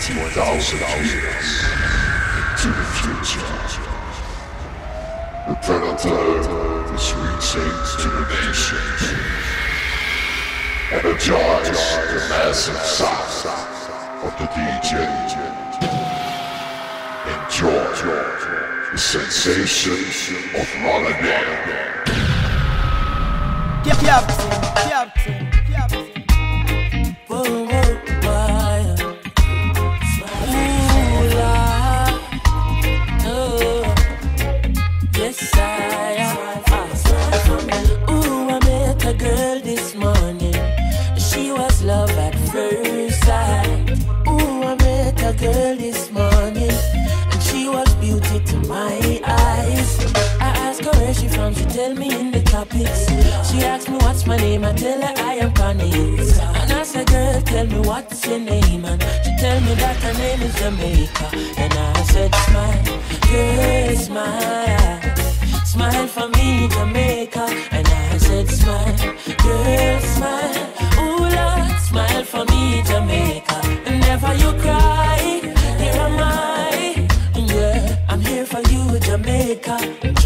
20,000 years into the future. The predator is reaching to the nation. Energize the massive sound of the DJ. Enjoy the sensation of Ramadan. Captain, Captain, Captain. Tropics. She asked me what's my name, I tell her I am Connie. And I said, girl, tell me what's your name, and she tell me that her name is Jamaica. And I said, smile, girl, smile. Smile for me, Jamaica. And I said, smile, girl, smile. Ooh, Lord, smile for me, Jamaica. Never you cry. Here am I, yeah, I'm here for you, Jamaica.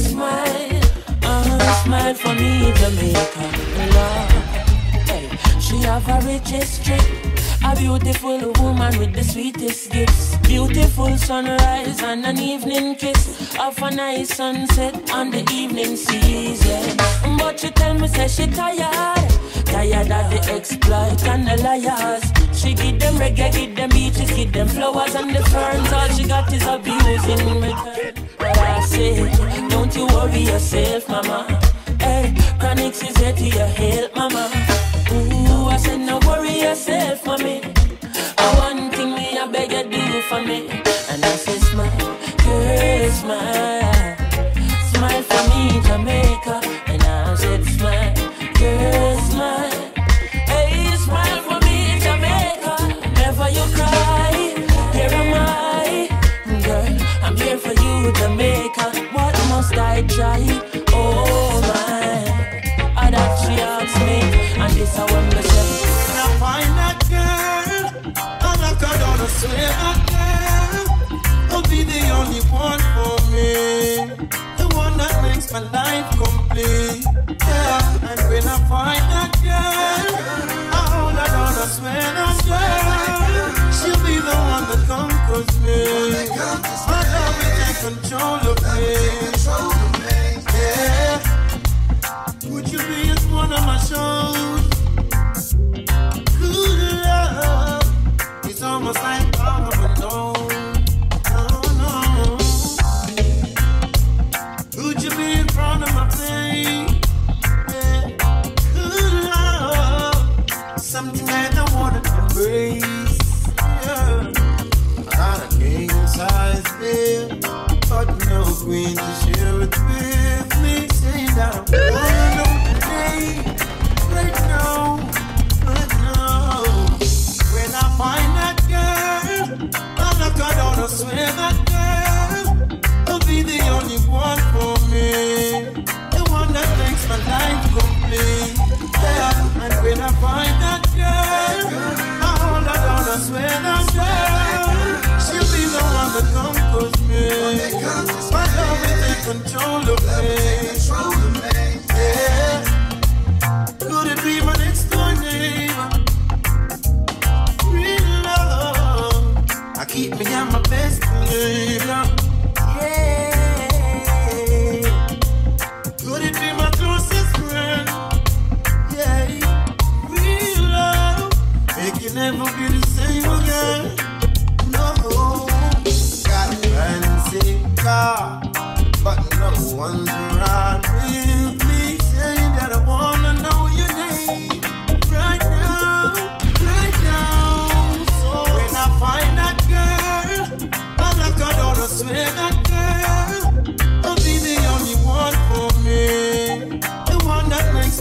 Smile. Uh, smile for me, Jamaica. Love. Hey, she have a rich history. A beautiful woman with the sweetest gifts. Beautiful sunrise and an evening kiss. Of a nice sunset on the evening season. But she tell me, say she tired. Tired of the exploit and the liars. She give them reggae, give them beaches, give them flowers and the ferns. All she got is abusing me. But I say, don't you worry yourself, mama. Hey, Chronixx is here to your help, mama. Ooh, I said, no worry yourself, mommy. One thing me, I beg you do for me. And I say, smile, girl, smile. Smile for me, Jamaica. Oh my, I that she asked me, and this I want to say. When I find that girl, I'm like I don't swear that girl will be the only one for me. The one that makes my life complete. Yeah, and when I find that girl, I hold her down, I swear that she'll be the one that conquers me. My love take control of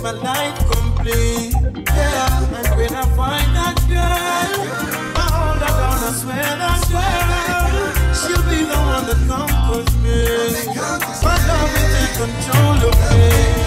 my life complete. Yeah, and when I find that girl, I hold her down, I swear that girl, she'll be the one that conquers me. My love will take control of me.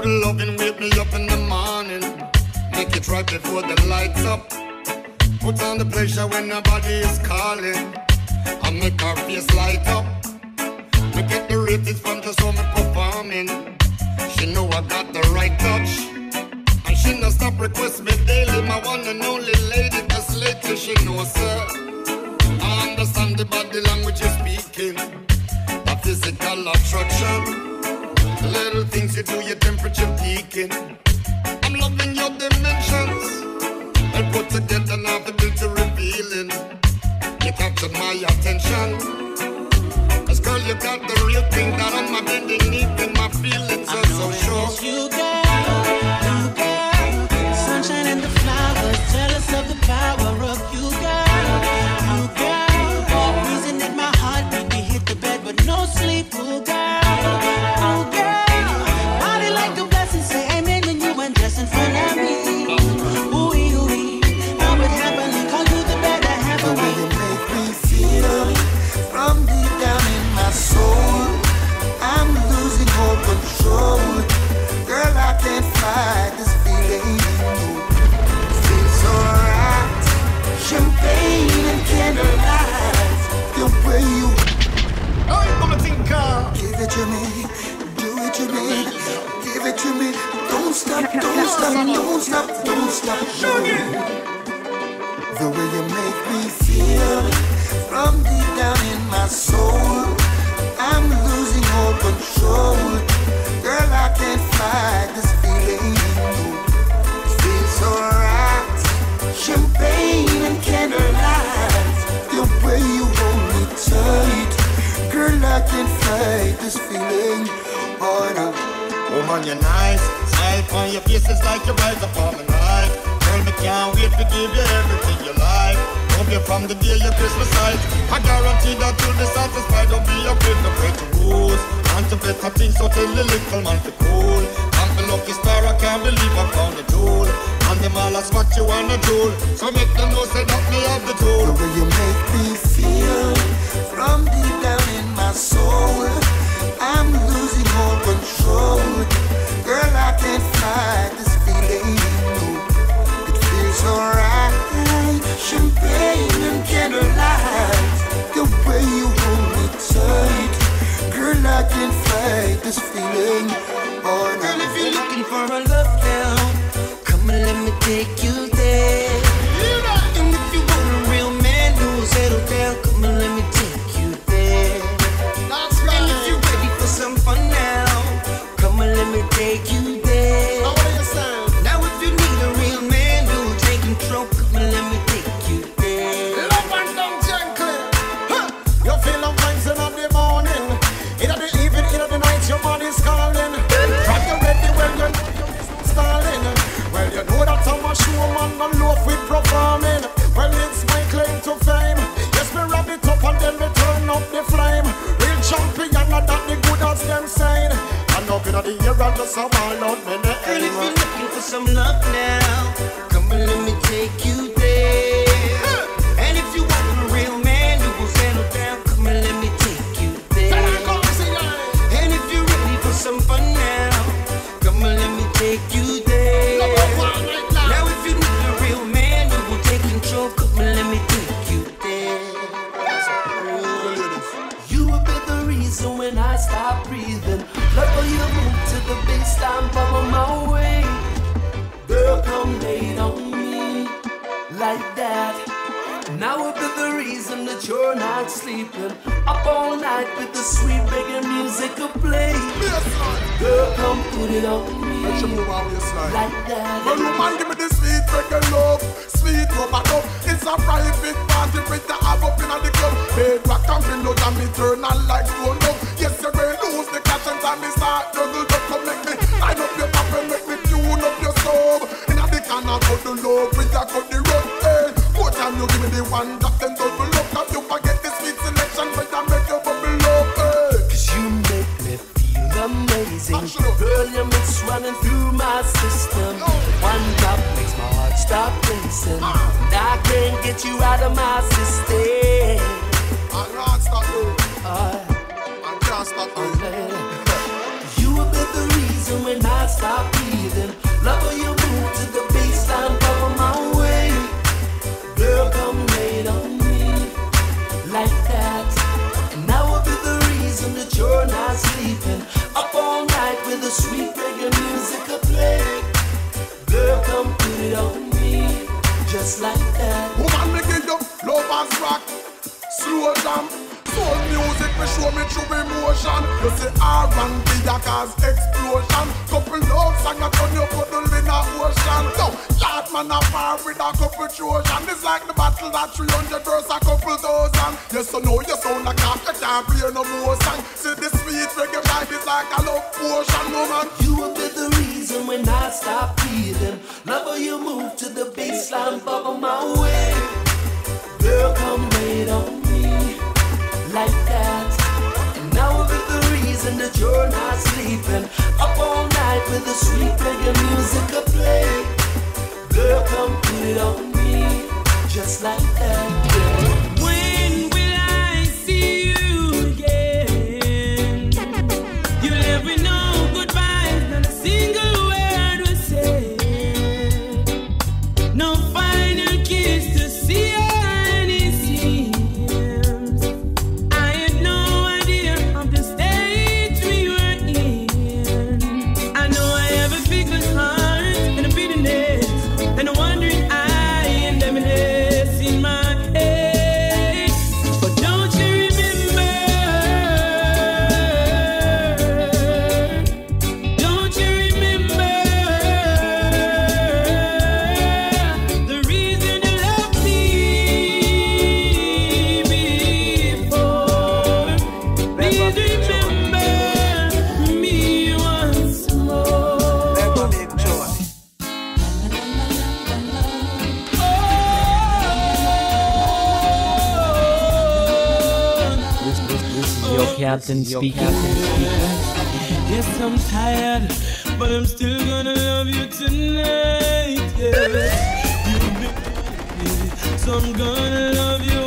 Good loving wake me up in the morning. Make it right before the lights up. Put on the pleasure when nobody is calling. I make her face light up. Me get the ratings from just how me performing. She know I got the right touch. And she no stop request me daily. My one and only lady, just lately she knows her. I understand the body language you're speaking. A physical attraction. The little things you do, your temperature peaking. I'm loving your dimensions. I put together now the beauty revealing. You captured my attention. Cause girl, you got the real thing that I'm my bending knee in my feelings are so sure. It's you, girl, give it to me, do it to me, give it to me. Don't stop, don't stop, don't stop, don't stop. No. The way you make me feel from deep down in my soul. I'm losing all control. Girl, I can't fight this feeling. It feels so right. Champagne and candlelight. The way you hold me tight. Girl, I can't fight this feeling. Oh, no. Woman, you're nice. Smile on your face is like you rise up on my night. Girl, me can't wait to give you everything you like. Love you from the day your Christmas night. I guarantee that you'll be satisfied. Don't be afraid to break the rules. And to better things, so tell the little man to cool. I'm the lucky star, I can't believe I found a jewel. And them all ask what you wanna do. So make them know, say that me have the tool. The way you make me feel And I can't get you out of my system. I can't stop you. I can't stop you. You will be the reason when I stop breathing. Love how you move to the baseline, cover my way. Girl, come lay on me like that. And I will be the reason that you're not sleeping. Up all night with the sweet just like that. Woman, me give you love and rock, slow jam. Soul music, me show me true emotion. You say R&B, a cause explosion. Couple love song, I turn your puddle in a ocean. No, yard man a far with a couple Trojan. It's like the battle that 300 verse a couple thousand. Yes, I know you sound a you can't play no more song. See the sweet reggae vibe is like a love potion, no man. You will be the reason when I stop breathing. Love how you move to the baseline, bubble my way. Girl, come wait on me like reason that you're not sleeping. Up all night with the sweet reggae music I play. Girl, come put it on me just like that. Girl. Captain speaking. Yes, I'm tired, but I'm still gonna love you tonight. Yes, you baby, so I'm gonna love you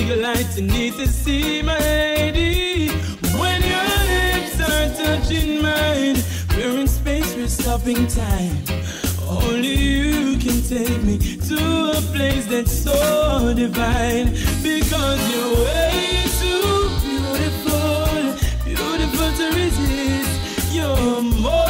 a traffic light, and need to see my lady. When your lips are touching mine, we're in space, we're stopping time. Only you can take me to a place that's so divine. Because you're way too beautiful, beautiful to resist. You're more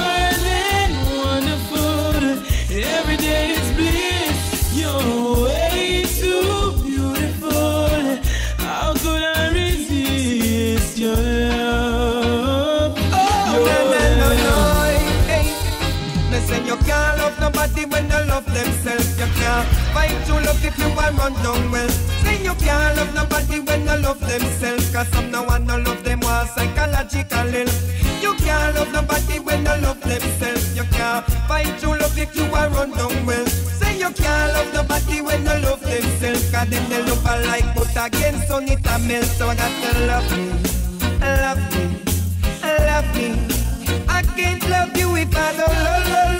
love themselves. You can't find true love if you want run down well. Say you can't love nobody when they love themselves. Cause some no one no love them want psychological help. You can't love nobody when they love themselves. You can't find true love if you want run down well. Say you can't love nobody when they love themselves. Cause them they love alike but against so it a melt. So I got to love me, love me, love me. I can't love you if I don't love, love, love,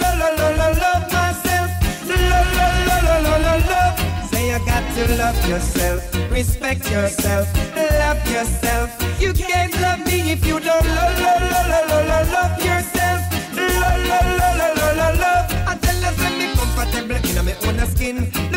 love yourself, respect yourself, love yourself. You can't love me if you don't love, love, love, love, love, love, yourself. Love, love, love, love, love, love. I tell you, say me comfortable in my own skin.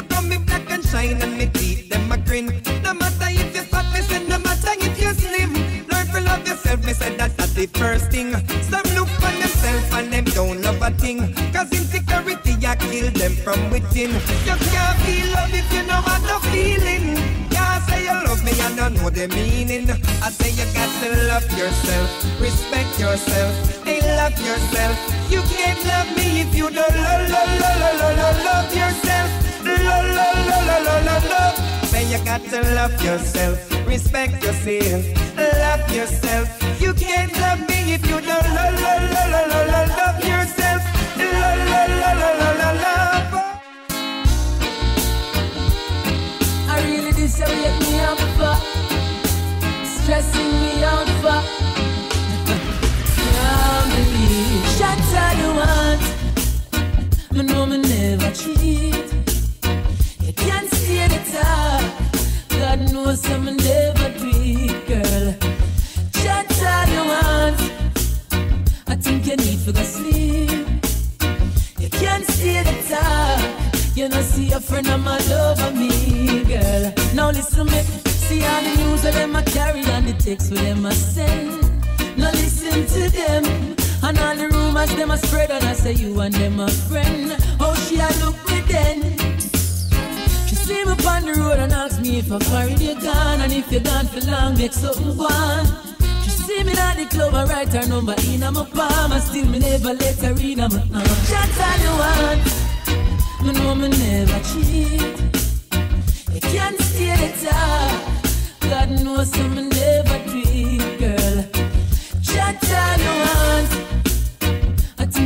Heal them from within. You can't feel love if you know what no feeling. Can't say you love me and don't know the meaning. I say you got to love yourself, respect yourself, hey love yourself. You can't love me if you don't love, love, love, love, love, love yourself. Love, love, love, love, love, love, love. Say you got to love yourself, respect yourself, love yourself. You can't love me if you don't love, love, love, love, love, love yourself. Never cheat. You can't the. God I'm never girl. Shots I think you need to go sleep. You can't stay the top. You know, see a friend of my over me, girl. Now listen me. See all the news of them carry and the texts them send. Now listen to them. And all the rumors them I spread and I say you and them a friend. Oh, she a look me then. She see me on the road and ask me if I carried you gone And if you gone for long, make something go on. She see me at the club, I write her number in my palm. And still me never let her in my arm Shots all you want Me know me never cheat. You can't stay the top God knows me never it, girl. All you want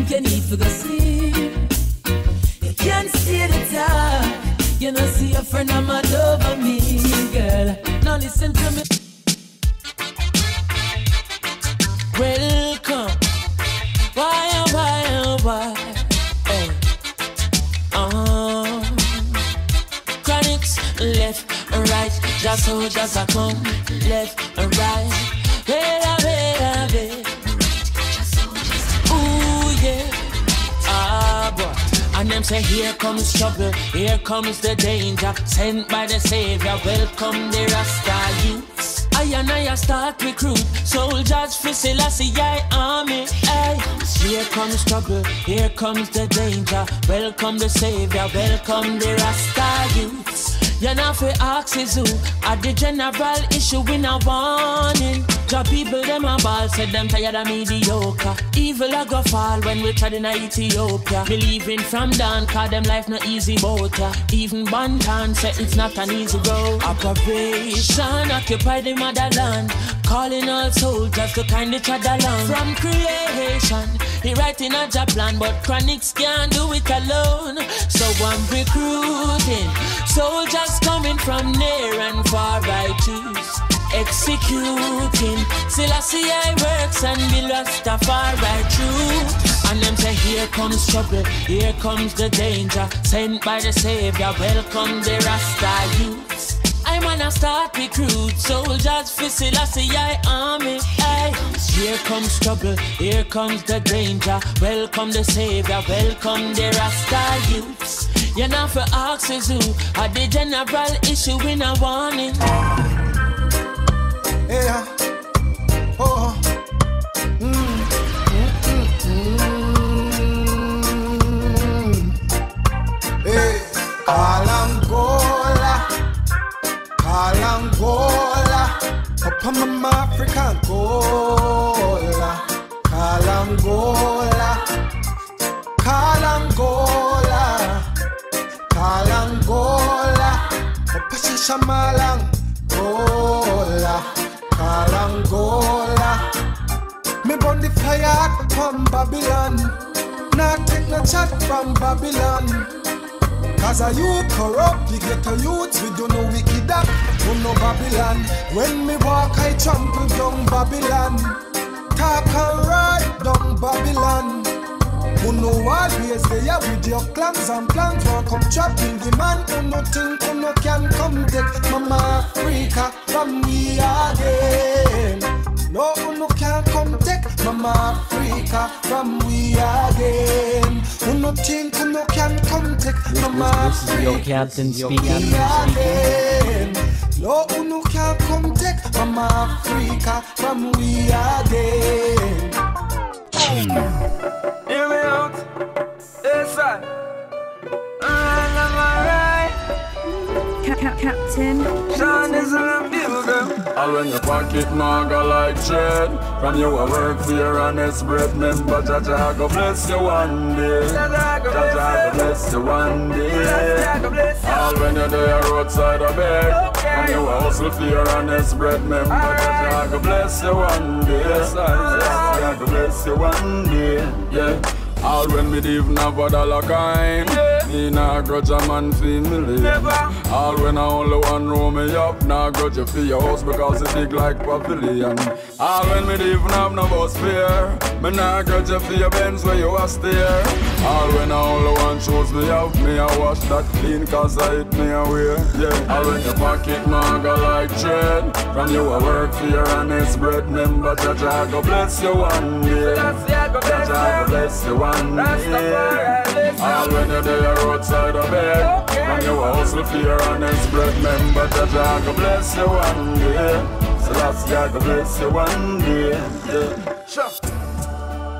You need to go sleep you can't stay the top. You know, see a friend of mine over me, girl. Now listen to me. Welcome. Why, oh, why, oh, why? Hey. Uh, Chronixx left and right. Just so just a come left right. Wait Them say, Here comes trouble, here comes the danger. Sent by the Savior, welcome the Rasta youths. I and I start recruit soldiers for Selassie I army. Hey. Here comes trouble, here comes the danger. Welcome the Savior, welcome the Rasta youths. You know for axes who at the general issue in a warning. The people them a ball said them tired of mediocre. Evil a go fall when we tried in Ethiopia. Believing from down, cause them life no easy boat. ya. Even Banton said it's not an easy road. Operation occupy the motherland. Calling all soldiers to kind each other along. From creation, he writing a job plan, but Chronixx can't do it alone. So I'm recruiting soldiers coming from near and far. I choose executing. Selassie I works and be Rastafari true. And them say, here comes trouble, here comes the danger. Sent by the Savior, welcome the Rasta youths. I wanna start recruit soldiers for Selassie I army. Hey. Here comes trouble, here comes the danger. Welcome the Savior, welcome the Rasta youths. You're not for axes who are the general issue in a warning. Yeah. Oh. Mm. Mm, mm, mm. Hey. Kalangola. Kalangola. Up on my African Gola. Kalangola. Kalangola. Kalangola. Gola. Kalangola. Me burn the fire from Babylon. Not take no chat from Babylon. Cause a you corrupt, you get a youth, we do no wicked act, do no Babylon. When me walk, I trample down Babylon. Talk and ride down Babylon. Who know always there with your clans and plans for come trapping the man who no think who no can come take Mama Africa from me again. No who no can come take Mama Africa from we again. Who no think who no can come take Mama This is your Africa captain speaking. again. No who no can come take Mama Africa from we again. Hear me out. Yes, Cap Captain. Sean is a builder. All when your pocket maga like tread. From you a work for your honest bread. Remember, Jaja go bless you one day. Jaja go bless you one day. All when you're there roadside a bed. From you a hustle for your honest bread. Remember, Jaja go bless you one day. Jaja go bless you one day. Yeah. All when me even have a dollar kind. Yeah. Me nah grudge a man fi me Never. All when I only one room me up, nah grudge you for your house because it big like pavilion. All when me even have no bus fare, me nah grudge you for your Benz where you was there. All when I only one shoes me up, me I wash that clean cause I hit me away. Yeah. All when your pocket go like tread, from you I work for your honest bread. Remember Jaja go bless you one day. Jaja go bless you one one day. All when you're there roadside of bed, when you hustle for your honest bread, remember that God will bless you one day. So that's God bless you one day. Yeah. Sure.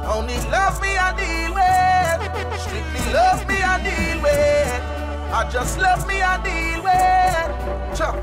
Only love me I deal with. Strictly love me I deal with. I just love me I deal with. Sure.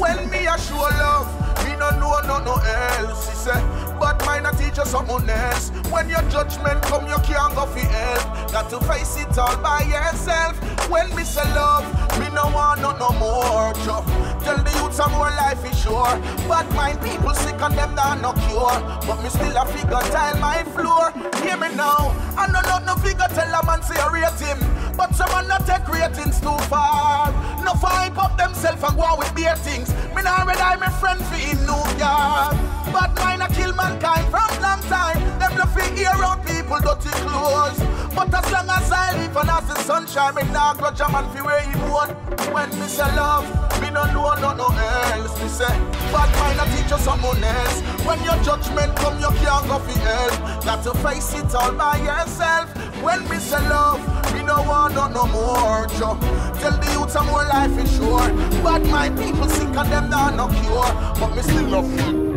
When me I show love, me no know no no else. He said. But mine not teach you someone else. When your judgment come, you can't go for help. Got to face it all by yourself. When me say love, me no want no, no more. Job. Tell the youth some more life is sure. But mine people sick and them that no cure. But me still a figure tile my floor. Hear me now. I know not no figure tell a man say I rate him. But some man not take ratings too far. No hype up themselves and go on with beer things. Me not ready, my friend for in New York. But mine a kill mankind from long time. Them no fi hear out people dirty clothes. But as long as I live and as the sunshine, me nah grudge a man fi where he born. When me say love, me no know no no else. Me say, but mine a teach you someone else. When your judgment come, you can't go fi hell. Got to face it all by yourself. When me say love, me no want no no more. Joe. Tell the youth some more life is sure. But my people sick and them not no cure. But me still love you.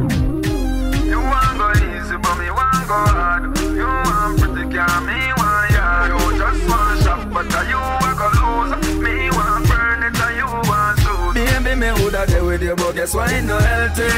Easy, but me want go hard. You want pretty girl, me want yard. You just want shop, but you want go lose. There with you, but guess why ain't no healthy?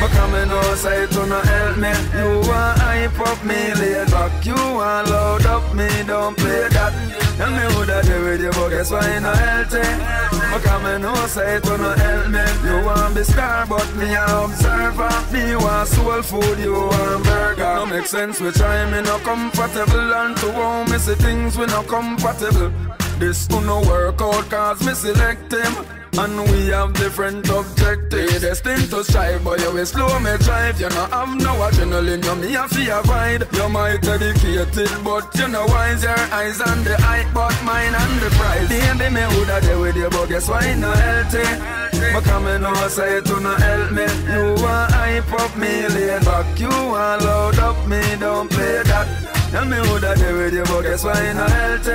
But know say it no help me. You want hype up me, lay back. You want load up me, don't play that. Tell me who that there with you, but guess why you no healthy? But say it will not help me. You want be star, but me a observer. Me want soul food, you want burger. No make sense, we try me no comfortable. And to home, me see things we not compatible. This to no work out, cause me select him. And we have different objectives. Destined to strive, but you will slow me drive. You know have no adrenaline, you me a fear ride. You might dedicated, but you know wise. Your eyes on the height, but mine on the prize. Baby, me woulda there with you, but guess why not healthy? But come and know say to no help me. You want hype up me, lay back. You want load up me, don't play that. Tell me who that there with you, but guess why you not healthy?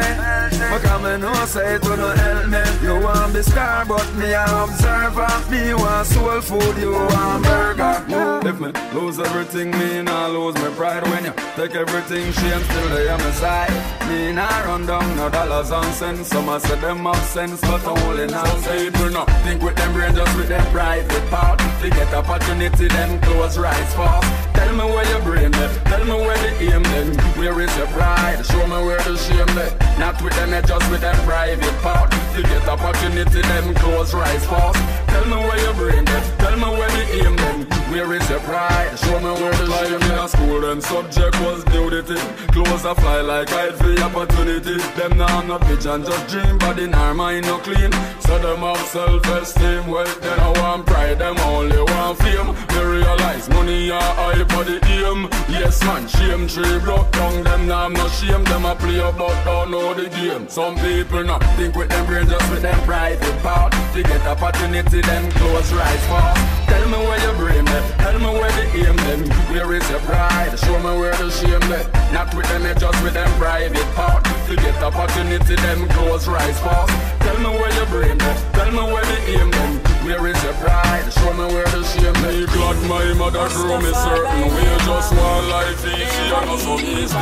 But come and know say it will not help me. You want be star, but me a observer. Me want soul food, you want burger. If me lose everything, me not lose my pride. When you take everything, shame still they on my side. Me not run down no dollars on cents. Some I say them have sense, but I only now say it will not. Think with them brain, just with them private part. They get opportunity, then close rise fast. Tell me where your brain left. Tell me where the aim then. Where is your pride? Show me where the shame left. Not with them, just with them private part. You get opportunity, then close rise fast. Tell me where your brain left. Tell me where the aim then. Where is your pride? Show me where the shame in a school and subject was nudity. Clothes a fly like hide for opportunity. Them now i not vision, just dream, body nor mind no clean. So them have self-esteem. Well, then I want pride, them only want fame. They realize money are hype for the aim. Yes, man, shame tree broke down. Them now no shame. Them a play about don't know the game. Some people not think with them brain, just with them private part. To get opportunity, them close rise fast. Tell me where your brain left. Tell me where the aim them. Where is your pride? Show me where the shame left. Not with them, just with them private part. To get opportunity, them close rise fast. Tell me where your brain left. Tell me where the aim them. Where is your pride? Show me where the shame left. Me glad my mother grew me certain way. Just one life easy and no so easy.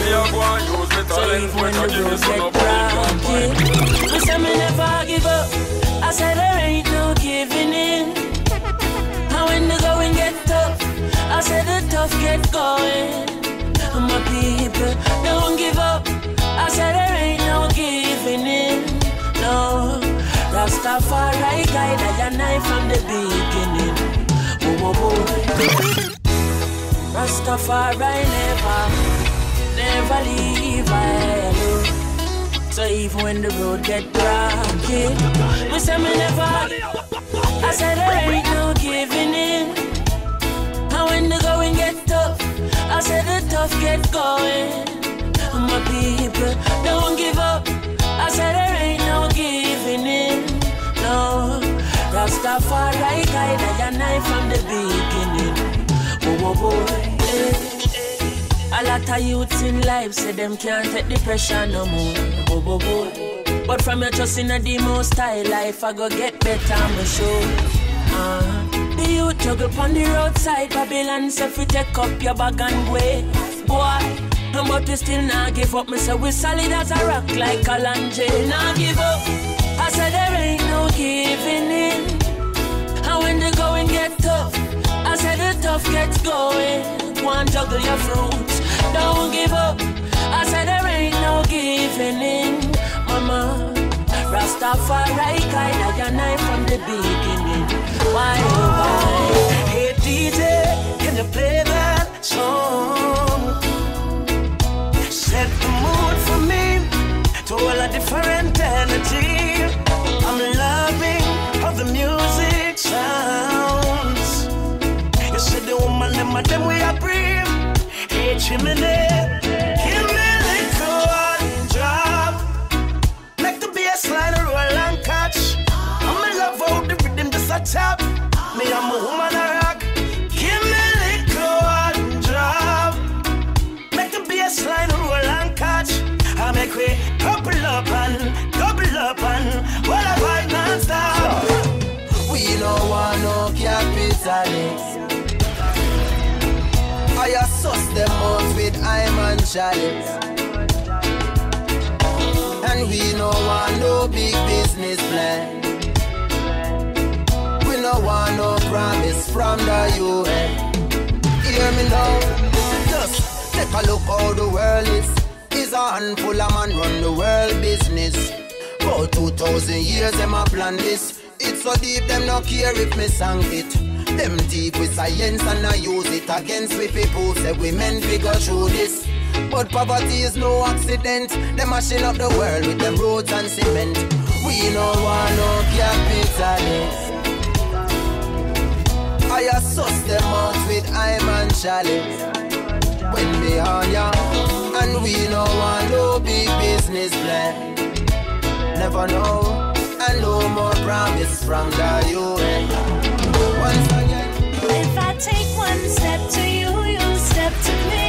Me a go and use the talent when I give me some of Me say me never give up. I said there ain't get going. My people, don't give up. I said there ain't no giving in. No, Rastafari guide I knife from the beginning. Oh, oh, oh. Rastafari never, never leave I. So even when the road get rocky, we say me never. I said there ain't no giving in. When the going get tough, I said the tough get going. My people, don't give up. I said there ain't no giving in. No, Rastafari guide I knife from the beginning. Whoa, whoa, whoa. Eh. A lot of youths in life say them can't take the pressure no more. Whoa, whoa, whoa. But from your trust in the most high life, I go get better, I'm sure. Uh, the youth juggle on the roadside, Babylon say fi take up your bag and way. Boy, but we still not give up. Me say we solid as a rock like a Kalanje. Not give up. I said there ain't no giving in. And when the going get tough, I said the tough gets going. One juggle your fruits, don't give up. I said there ain't no giving in, mama. Rastafari guide your knife from the beginning. Why oh why? Hey DJ, can you play that song? Set the mood for me to all a different energy. I'm and we no want no big business plan. We no want no promise from the UN. Hear me now. Just take a look how the world is. Is a handful of man run the world business. About 2,000 years them a plan this. It's so deep them no care if me sang it. Them deep with science and I use it against we people say we men figure through this. But poverty is no accident. Them mashing up the world with them roads and cement. We no want no capitalists. I assess them out with I'm and chalice. When we on ya, and we no want no big business plan. Never know, and no more promise from the UN. Once again, If I take one step to you, you step to me.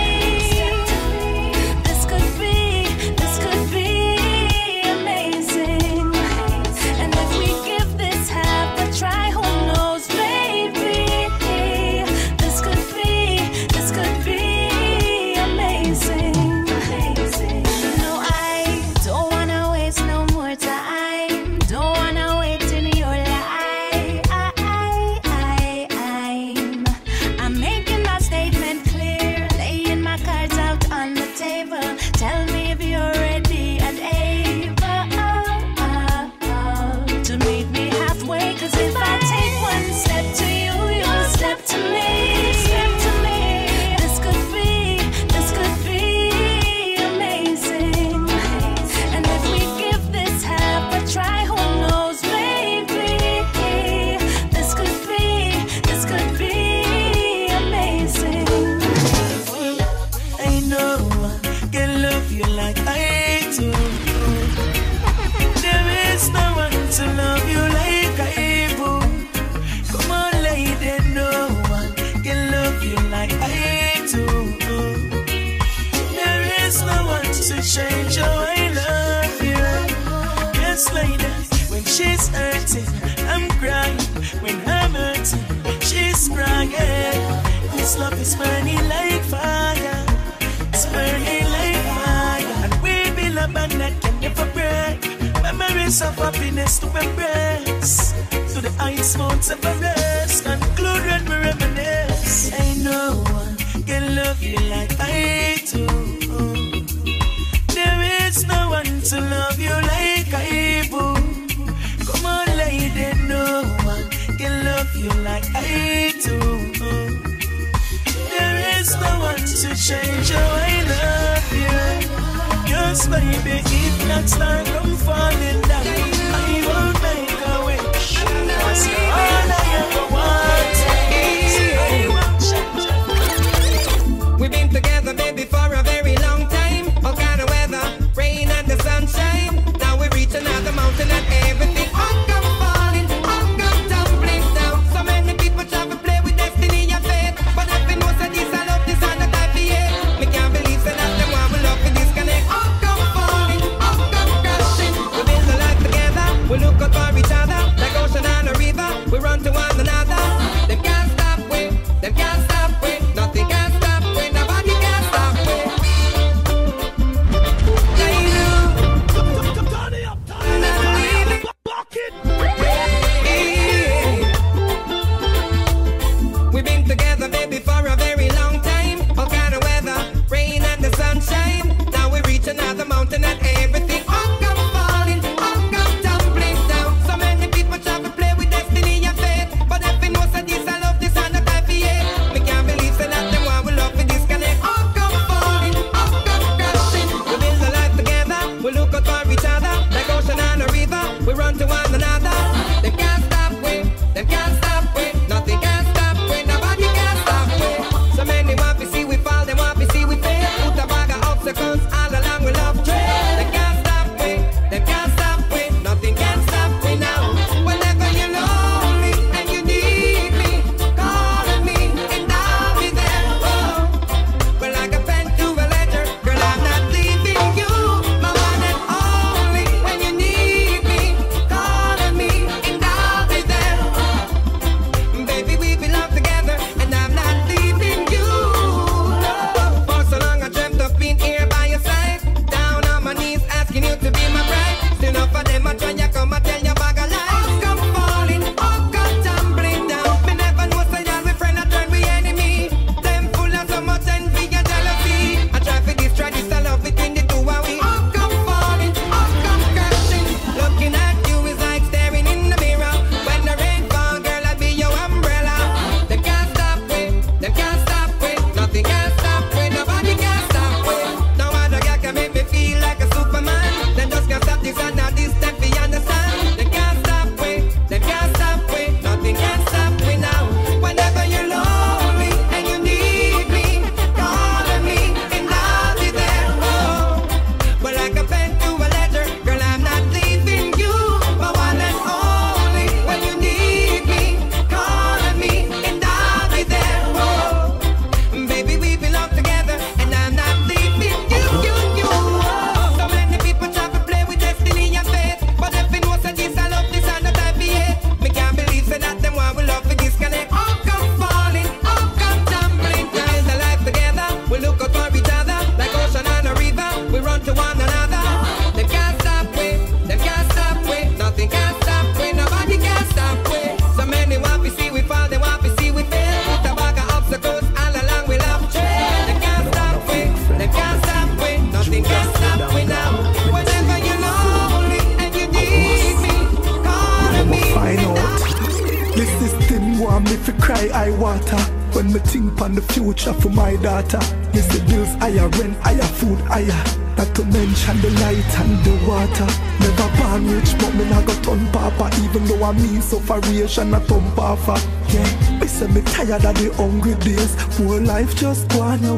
want me to cry I water. When me think on the future for my daughter. Me see bills higher, rent higher, food higher. Not to mention the light and the water. Never born rich but me not got on papa. Even though I mean sufferation not thumb papa Yeah, me say me tired of the hungry days. Poor life just gone a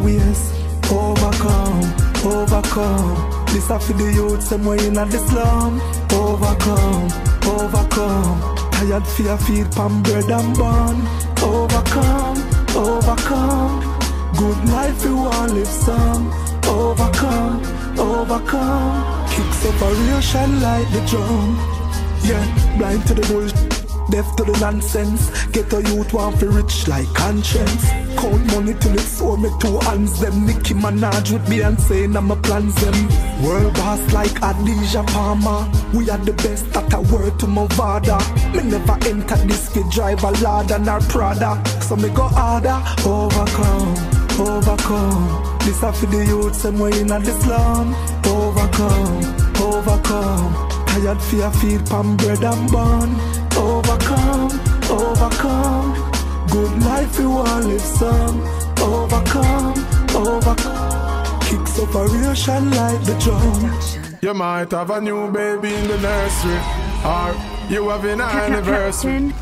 Overcome, overcome. This a for the youth somewhere in the slum. Overcome, overcome tired fear feed from bread and bun. Overcome, overcome. Good life you want live some. Overcome, overcome. Kick separation like the drum. Yeah, blind to the bullshit Deaf to the nonsense. Get a youth want for rich like conscience. Count money till it's sore, me two hands them Nicki Minaj with me and saying I'm a plans them World boss like Adidja Palmer We are the best at a word to my vada Me never enter this, kid drive a Lada nor Prada So me go harder, overcome overcome. This are for the youth, somewhere in the slum. Overcome, overcome. Tired fear, feel pam bread and bun. Overcome, overcome. Good life you want live some. Overcome, overcome. Kicks operation like the drum. You might have a new baby in the nursery, or you have an anniversary.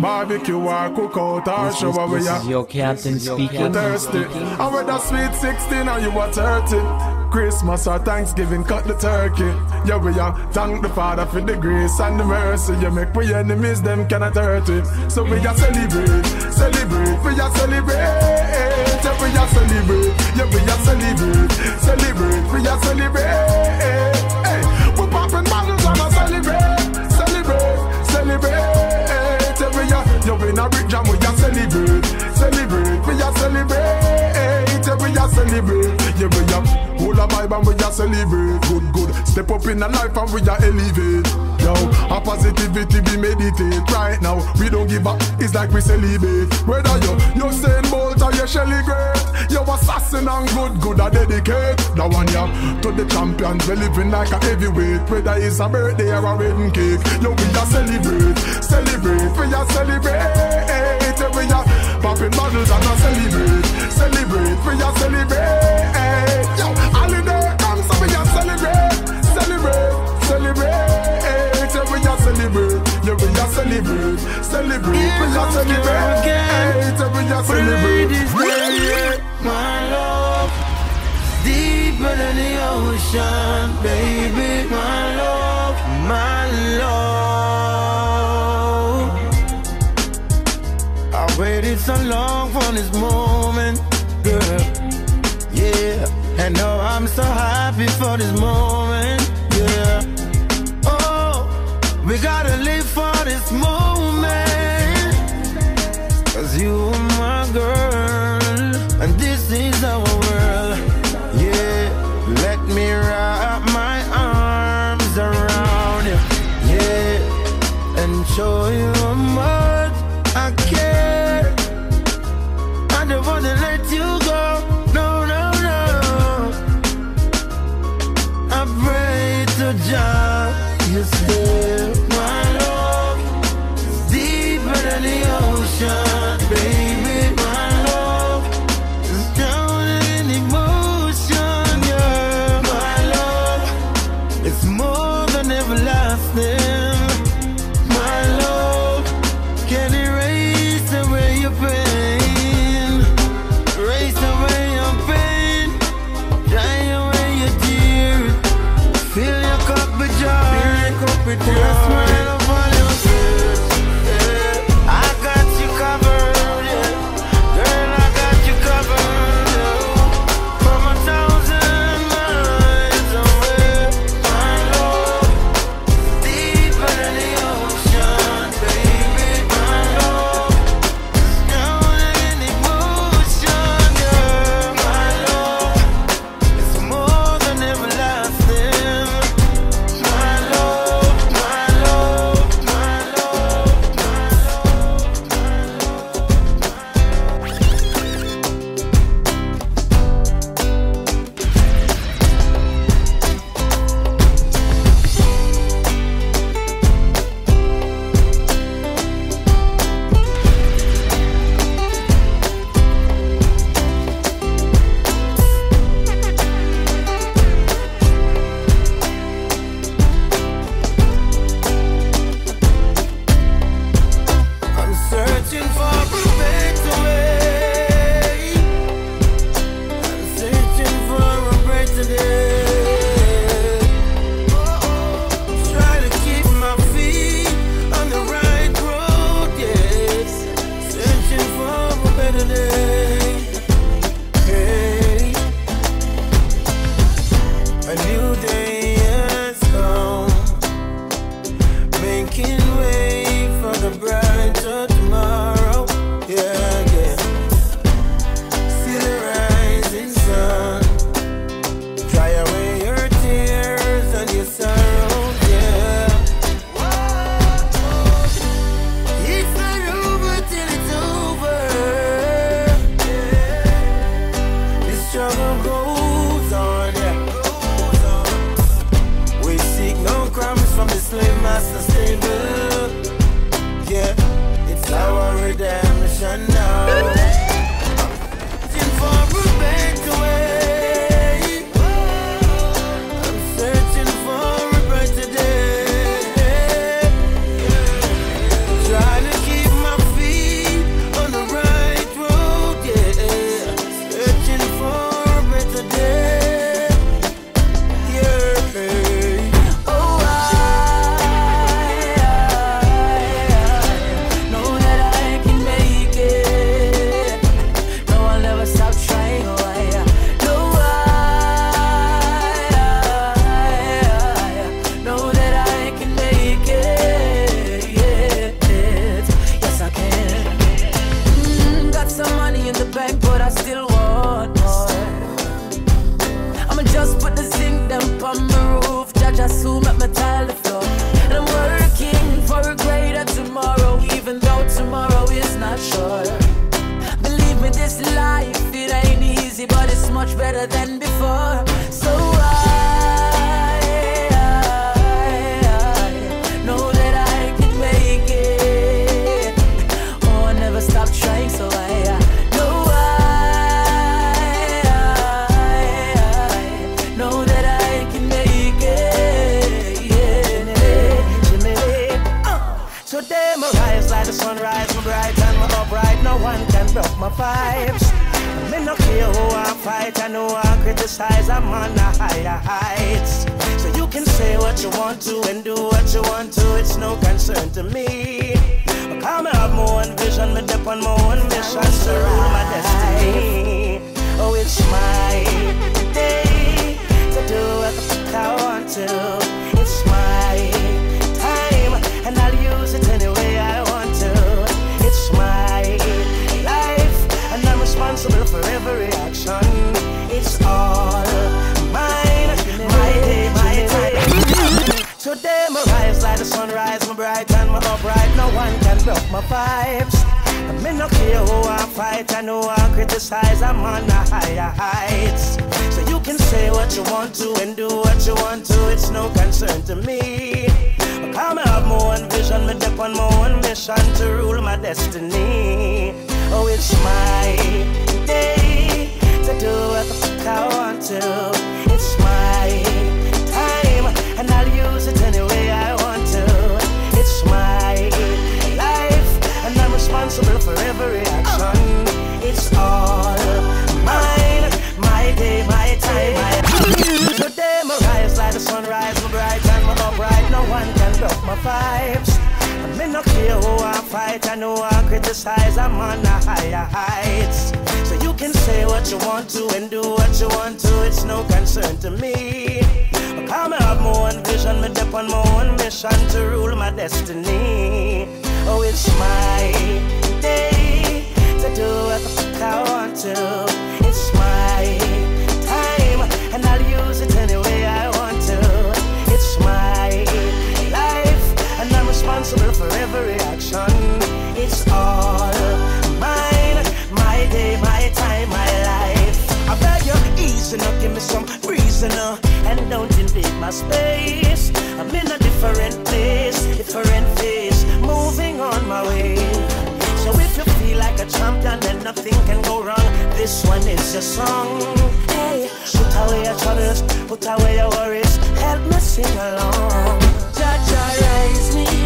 Barbecue or cook out or This, show this, where this you is your captain speaking. thirsty. And whether sweet 16 or you are 30. Christmas or Thanksgiving, cut the turkey. Yeah, we are thank the Father for the grace and the mercy. You make we enemies, them cannot hurt it. So we are celebrate, celebrate, we are celebrate. Yeah, we are celebrate, yeah, we are celebrate, celebrate, we are celebrate. Hey, we popping bottles and celebrate, celebrate, celebrate. Yeah, we are, yeah, we we celebrate, celebrate, we are celebrate. We are celebrate, yeah, we are. A vibe and we are celebrate. Good, good. Step up in the life and we are elevate. Yo, a positivity we meditate right now. We don't give up. It's like we celebrate. Whether you you Usain Bolt or you Shelly Great, you assassin and good, good I dedicate. The one ya to the champions. We living like a heavyweight. Whether it's a birthday or a wedding cake, yo we are celebrate, celebrate. We are celebrate. We are popping bottles and a celebrate, celebrate. We are celebrate. Yo, holiday comes so we are celebrate, celebrate, celebrate. Yeah, we are celebrate, yeah we are celebrate, celebrate. We are celebrate, yeah we are celebrate. My love, deeper than the ocean, baby. My love, my love. Waited so long for this moment, girl. Yeah, and now I'm so happy for this moment, yeah. Oh, we gotta live just put the zinc them on my roof. Judge assume at my tile the floor. And I'm working for a greater tomorrow, even though tomorrow is not sure. Believe me, this life it ain't easy, but it's much better than before. Can my vibes. Me no care who I fight, I know I criticize. I'm on the higher heights. So you can say what you want to and do what you want to. It's no concern to me. But come have my own vision, me dip on my own mission to rule my destiny. Oh, it's my day to do what I want to. It's my time, and I'll use it responsible for every action. It's all mine, my day, my time. Today my rise like the sunrise, my bright and my upright. No one can block my vibes. I me no care who I fight, I know I criticize. I'm on the higher heights. So you can say what you want to and do what you want to. It's no concern to me. But come have my own vision, me dip on my own mission to rule my destiny. Oh, it's my day to do what the fuck I want to. It's my time, and I'll use it any way I want to. It's my life, and I'm responsible for every action. It's all mine, my day, my time, my Today my rise like the sunrise, my bright and my upright. No one can block my vibes. I me no care who I fight, I know I criticize. I'm on the higher heights. Can say what you want to and do what you want to. It's no concern to me. But come have my own vision, me dip on my own mission to rule my destiny. Oh, it's my don't my space. I'm in a different place, different phase, moving on my way. So if you feel like a champion, then nothing can go wrong. This one is your song. Hey, put away your troubles, put away your worries. Help me sing along. Jah Jah rise me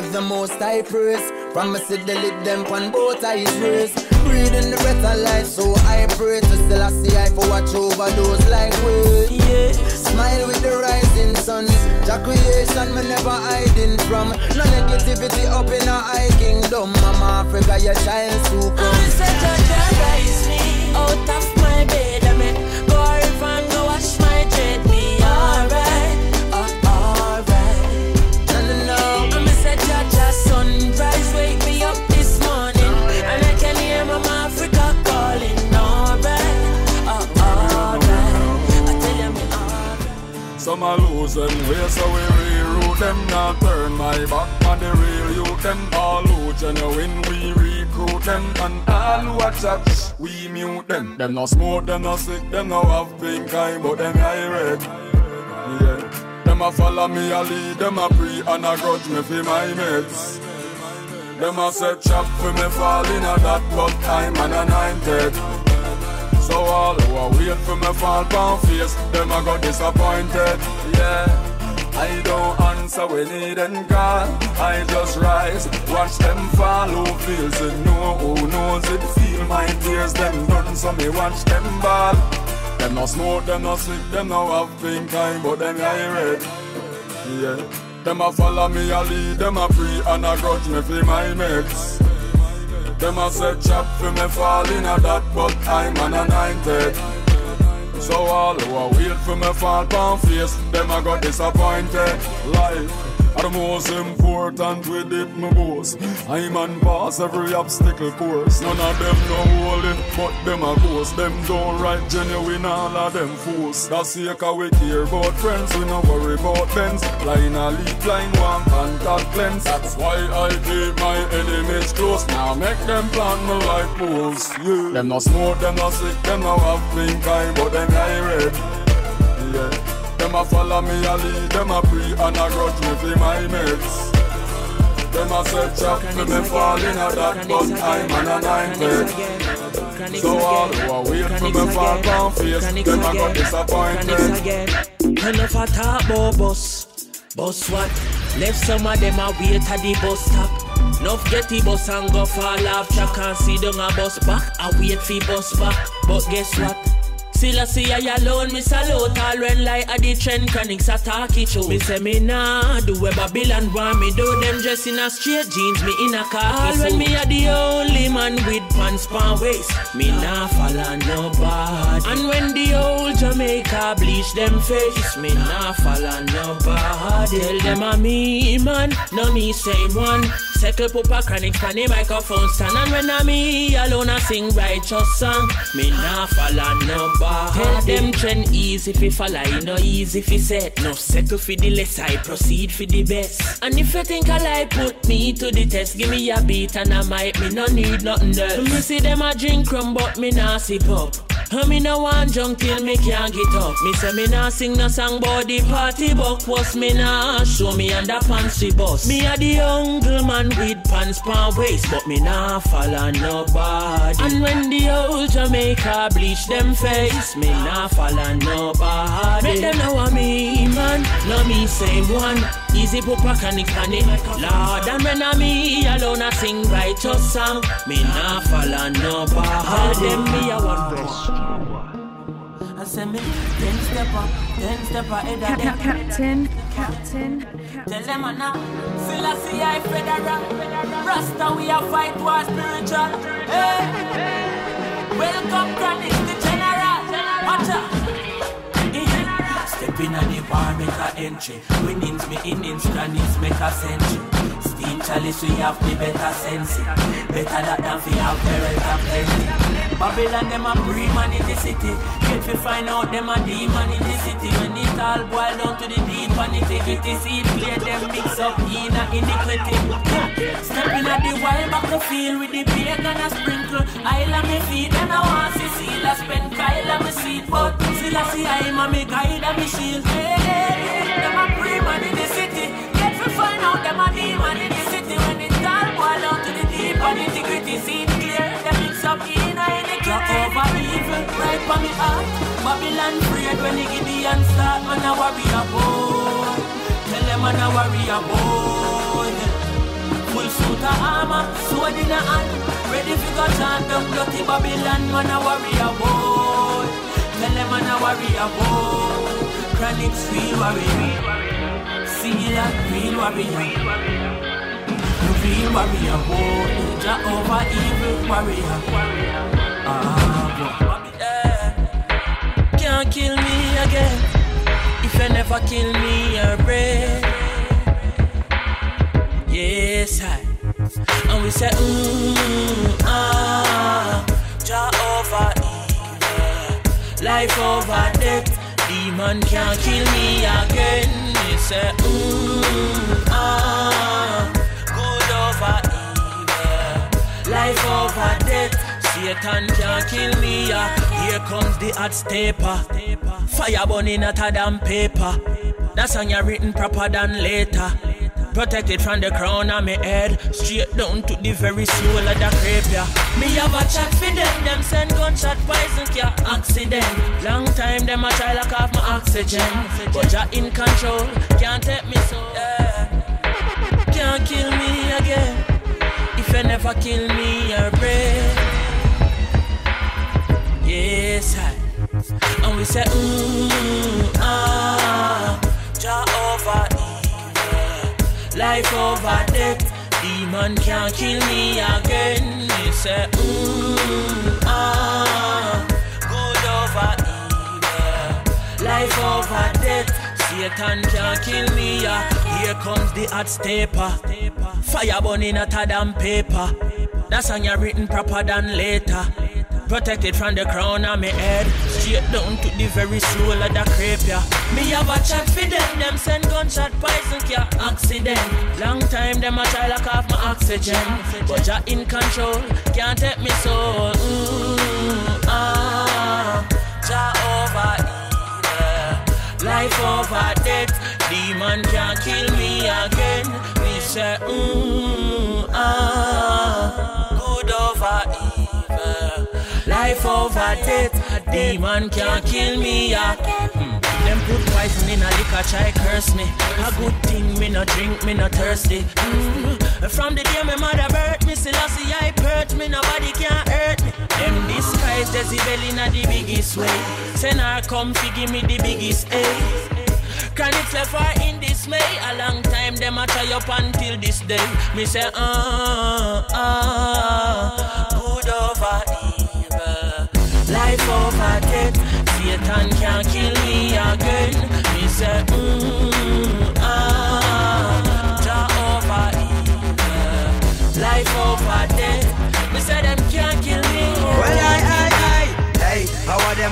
give the most high praise. Promise to the lid them on both eyes raised. Breathing the breath of life, so I pray to still I see I for watch over those like we. Yeah. Smile with the rising sun. Your creation me never hiding from. No negativity up in a high kingdom. Mama Africa, your child super. I'm a say rise me out of some a lose them way, so we reroute them. Now turn my back on the real youth, them all who genuine, we recruit them. And all who a we mute them. Them no smoke, them no sick, them no have pink eye, but them red. Yeah. Them a follow me, a lead, them a pre and a grudge me for my mates. Them a set chop for me fall in a that, but I'm an anointed. So all who are wait for me fall pound face, them a got disappointed. Yeah. I don't answer when need and call. I just rise, watch them fall. Who feels it? Know who knows it? Feel my tears, them done. So me watch them ball. Them no smoke, them no sick, them no have pink eye, but them red. Yeah. Them a follow me, a lead, them a free and a grudge me for my mates. Them a set chop for me fall in a that, but I'm an anointed. So all who are wait for me fall pound face, them a got disappointed. Life are the most important with it, my boss. I'm on pass every obstacle course. None of them know holy, but them a ghost. Them don't write genuine, all of them fools. That's the we care about friends, we no worry about bends. Line a lead, line one contact lens. That's why I keep my enemies close. Now make them plan my life moves. Yeah. Them no smoke, them no sick, them no have pink eye, but them eye red. Yeah. Them a follow me, a lead, them a pre and a grudge me for my mates. Them a set chop for me fall in a that, but I'm an anointed. So all who are wait for me fall down face, them a got disappointed. Enough a talk about bus, bus what? Left some of them a wait at the bus stop. Enough get the bus and go fall off track and see them a bus back. I wait for bus back, but guess what? I see I alone, me salute all when like a the trend Chronixx attack it show. Me say me nah do where Babylon want me do them dress in a straight jeans, me in a khaki All when me a the only man with pants pan waist, me nah follow nobody. And when the old Jamaica bleach them face, me nah follow nobody. Tell them a me man, no me same one. Circle pop a chronic pan the microphone stand And when I me alone I sing righteous song. Me nah follow nobody Tell them trend easy fi follow You know easy fi set. No settle fi the less I proceed fi the best. And if you think I lie put me to the test. Give me a beat and I might Me no need nothing else. Me see them a drink rum but me nah sip up. And me no want junk till me can't get up. Me say me nah sing no song about the party buck was me nah show me under pants we bust. Me a the uncle man with pants pan waist, but me nah follow nobody. And when the old Jamaica bleach them face, me nah follow nobody. Make them know I'm me man, love me same one. Easy put mechanic on it, Lord. And when I me alone I sing righteous song, me nah follow nobody. Tell them me a one best. I say me ten step up, ten step ahead of them. Captain, Captain, Tell them I now, Selassie I federal. Rasta we a fight war spiritual. Hey, welcome Chronixx the general. Watch out. Step in a the bar, make a entry. Winnings, me innings, Chronixx, make a century. Chalice, we have the better sense. Better that than we have parents and plenty. Babylon, them a pre-man in the city. Get to find out them a demon in the city. When it all boil down to the deep and integrity. See it clear, them mix up in a iniquity. Step in the wild back the field with the pagan and a sprinkle. Of me feet, and I want to see I spend Kyle and me seat. But still I see I'm a me guide and me shield. Hey, them a pre-man in the city. Demon in the the over evil, right for me heart. Babylon afraid when the Gideon start. Man a warrior boy. Tell them man a warrior boy. Full suit of armor, sword in a hand. Ready for go chant them bloody Babylon. Man a warrior boy. Tell them man a warrior boy. Chronixx real warrior. See that real warrior. Real warrior boy. Jah over evil warrior. Ah, boy. Can't kill me again if you never kill me already. Yes, I. And we say, mmm, ah, Jah over evil, life over death, Demon can't kill me again. Me say, mm, ah, good over evil, life over death. Satan can't kill me. Here comes the hot stepper. Fire burning hotter than paper. That song you written proper than later. Protected from the crown of my head, straight down to the very soul of the grave. Yeah. Me have a chat for them, them send gunshot poison care accident. Long time them a try lock off my oxygen, but you in control, can't take me so. Yeah. Can't kill me again if you never kill me, you're brave. Yes, I. And we say, mm, ah, evil, life over death. Demon can't kill me again. We say, mm, ah, good over evil, life over death. Satan can't kill me. Yeah. Here comes the hot stepper. Fire burning hotter than paper. That song you written proper than later. Protected from the crown of my head, straight down to the very soul of the crepe, yeah. Me have a chat for them, them send gunshot poison care accident. Long time them a try lock off my oxygen, but you in control, can't take me soul. Mm, ah, Jah over evil, life over death. Demon can't kill me again. We say, mm, ah, good over evil. Life over death, demon can't kill me. Yeah. Hmm. Them put poison in a liquor, try curse me. A good thing, me no drink, me no thirsty. Mm. From the day my mother birthed me, still I see I hurt me, nobody can hurt me. Them disguise Jezebel in a the biggest way. Send her come fi give me the biggest A. Chronixx left her in dismay. A long time them a try up until this day. Me say, ah, ah, good over life over death. Satan can't kill me again. Me say, mm,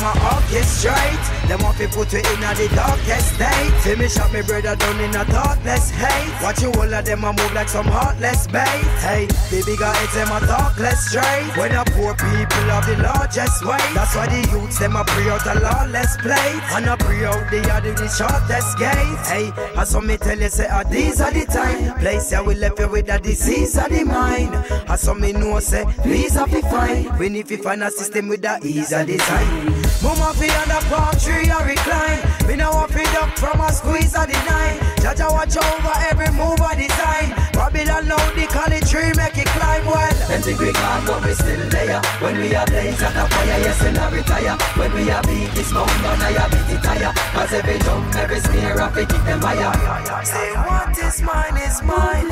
a orchestrate? Them want to put you in a the darkest state. See me shot me brother down in a thoughtless hate. Watch you all of them a move like some heartless bait. Hey, the bigger heads them a talk straight. When the poor people have the largest weight. That's why the youths them a pray out a lawless plate. And a pray out the other the shortest gate. Hey, I saw me tell you say ah these are the time. Place ya we left you with a disease of the mind. I saw me know say please have to find. We need to find a system with the ease of design. Mama fi on the palm tree or recline. Me now want fi duck from a squeeze of the nine. Jah Jah watch over every move I design. Babylon now the college tree make it climb well. Them think we gone, but we still there. When we are blaze at a fire, yes, we not retire. When we are beat this mountain, I are beat it higher. Cause every jump, every snare, I fi keep them higher. Say what is mine is mine,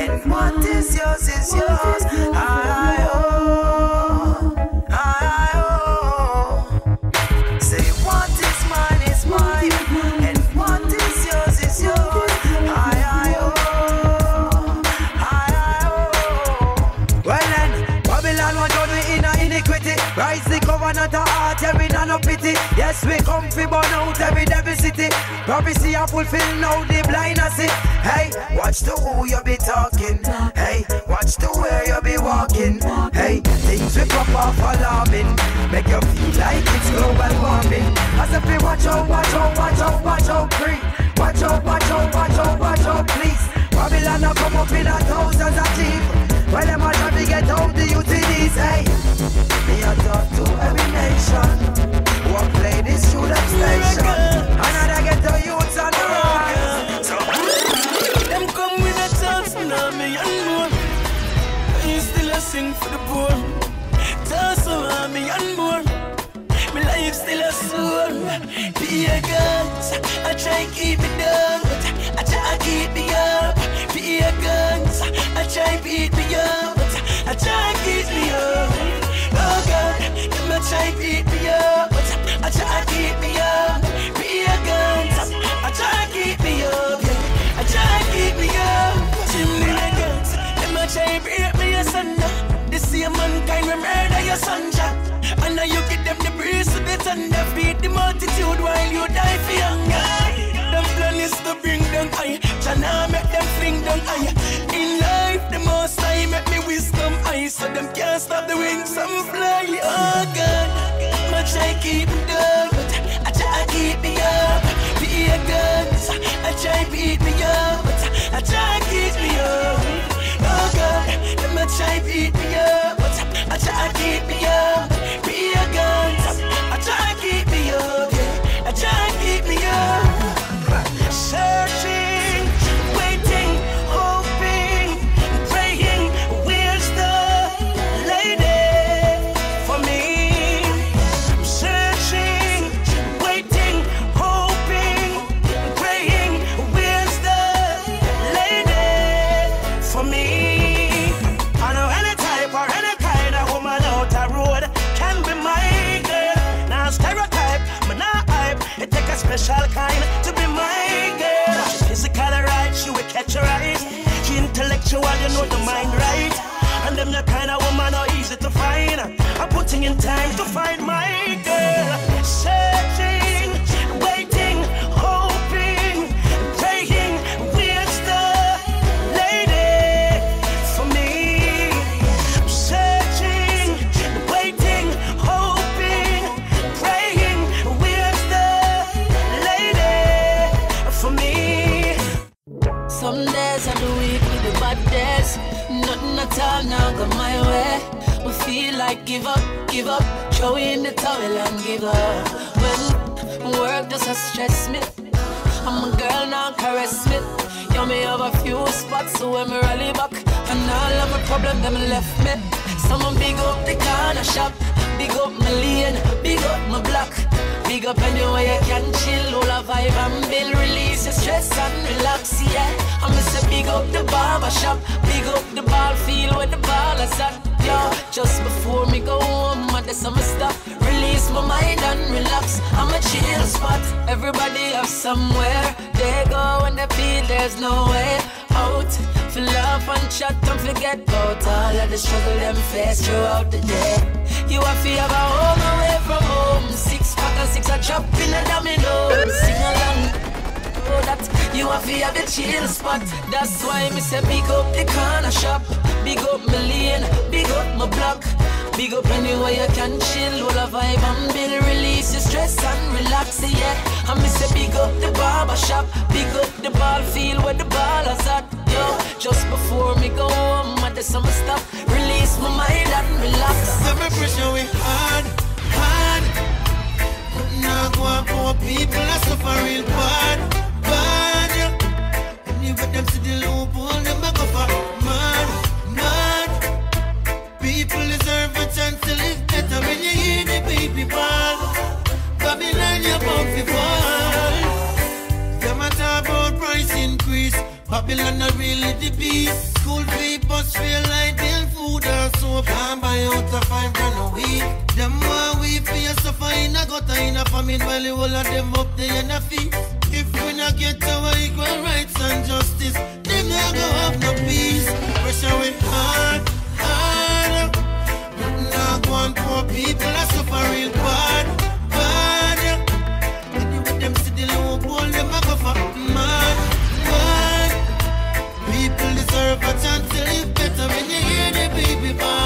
and what is yours is yours. Yes, we come fi burn out every devil city. Prophecy a fulfill now, the blind a see. Hey, watch the who you be talking. Hey, watch the where you be walking. Hey, things we pop off alarming. Make you feel like it's global warming. As if we watch out, watch out, watch out, watch out, free. Watch out, watch out, watch out, watch out, please. Babylon a come up in a thousands of sheep. Well, them a try to get out the UTDs, hey. Me a talk to every nation. Who play this through them station. I get youths on the rise. Them come with a chance now, me and still a sing for the poor. Toss around me and. Me life still a soul. Be a I try keep it down, I try keep me up. Be a guns, I try beat me up, I try keep me up. Oh God, them a try beat up, try to keep me up. I try to keep me up. Yeah. I try to keep me up. Chimney guns. Them a try break me a mankind murder your son, And now you give them the the thunder. The multitude while you die for. Them is high. Make them fling high. In life, the most I me wisdom high. So them can't stop the wings and fly. Oh, God. I try keep me but I try keep me up. Be a guns, where the ball yo. Just before me go home, I do some stuff, release my mind and relax. I'm a chill spot. Everybody have somewhere they go when they feel there's no way out. Fill up and chat don't forget about all of the struggle them face throughout the day. You have to have a home away from home. Six pack and six a chop in a domino. Sing along. Oh, that you have to have a chill spot. That's why me say big up the corner shop. Big up my lane, big up my block. Big up anywhere you can chill, all a vibe and build, release your stress and relax, yeah. And me say big up the barber shop, big up the ball field where the ball is at, yo. Just before me go home, I do some stuff, release my mind and relax. Summer pressure we hard, hard. Now go on poor people that suffer real bad, bad. And them see the loophole, to live better when you hear the baby ball. Babylon, you're about to fall. Them a talk about price increase. Babylon not really the beast. School fee, bus fare, light bill, food or soap. Can't buy out a five grand a week. Them want we you suffer in a gutter in a famine while you all of them up there in a feet. If we not get our equal rights and justice, them not go have no peace. Pressure hard, hard. On poor people that suffer real bad, bad. And you with them see the loophole, them a go for mad, mad. People deserve a chance to live better when you hear the baby ball.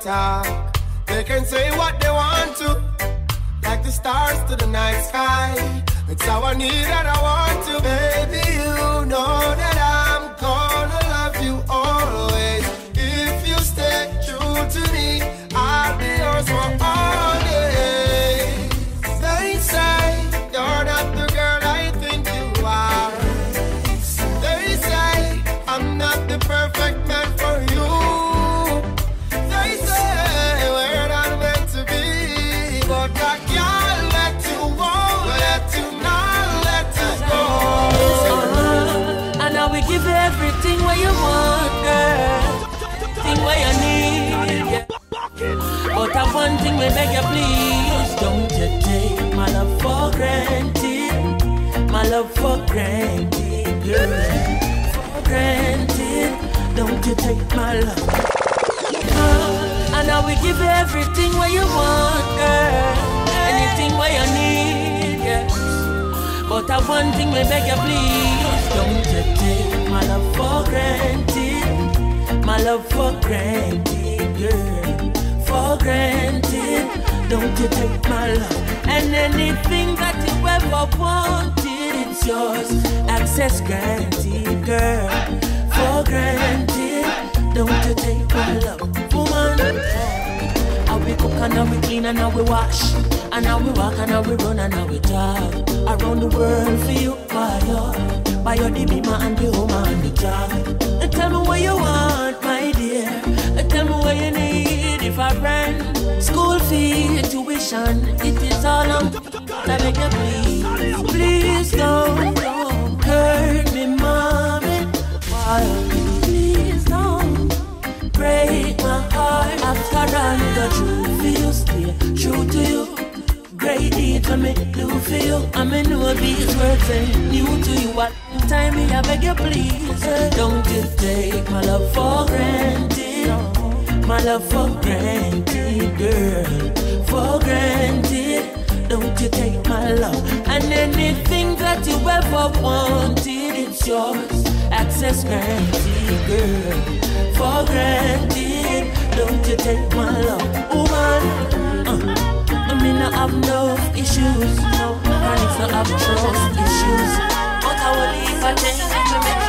Talk. They can say what they want to, like the stars to the night sky. It's how I need and I want to, baby. You know that I'm gonna love you always. If you stay true to me, love for granted. Yeah. For granted, don't you take my love. Oh, and I will give everything what you want, girl. Anything what you need, yes. But I one thing we beg you, please. Don't you take my love for granted. My love for granted, girl. For granted, don't you take my love. And anything that you ever want yours. Access granted, girl. For granted, don't you take my love, woman. How we cook and how we clean and how we wash. And now we walk and now we run and now we talk Around the world for you, by your By your the beamer and the home and the job Tell me what you want, my dear Tell me what you need if I rent feel intuition. It is all on. I beg you, please, please don't, don't hurt me, mommy. Why? Please don't break my heart. After all the truth, you stay true to you. Great deeds for me, do for you. I may know these words ain't new to you. At time, I beg you, please, don't you take my love for granted my love for granted, girl. For granted, don't you take my love. And anything that you ever wanted, it's yours. Access granted, girl. For granted, don't you take my love. Woman, uh, I mean, I have no issues. No, I need to have trust issues. But I will leave a thing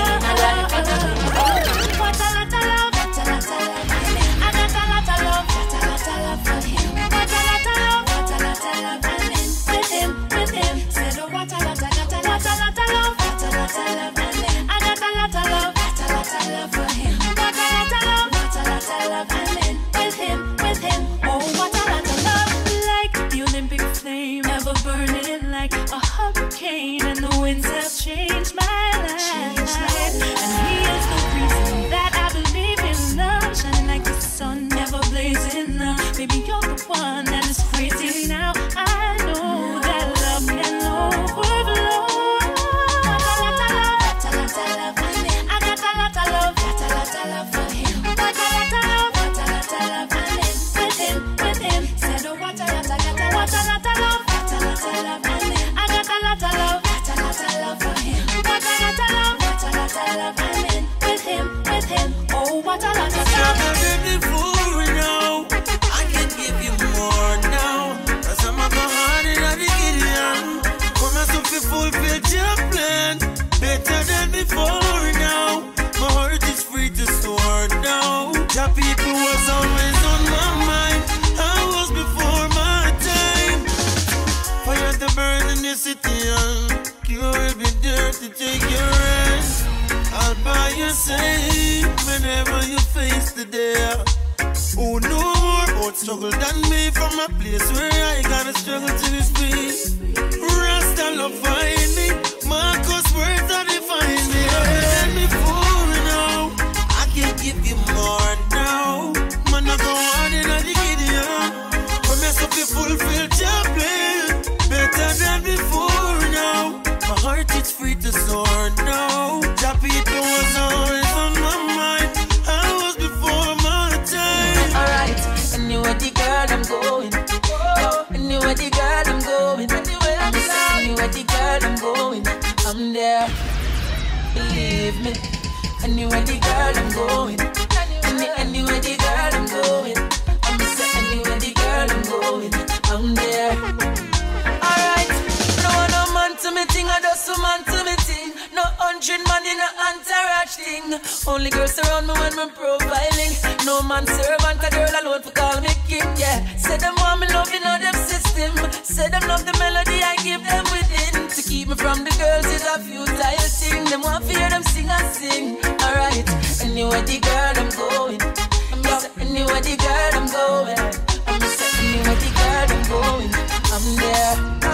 I'm there.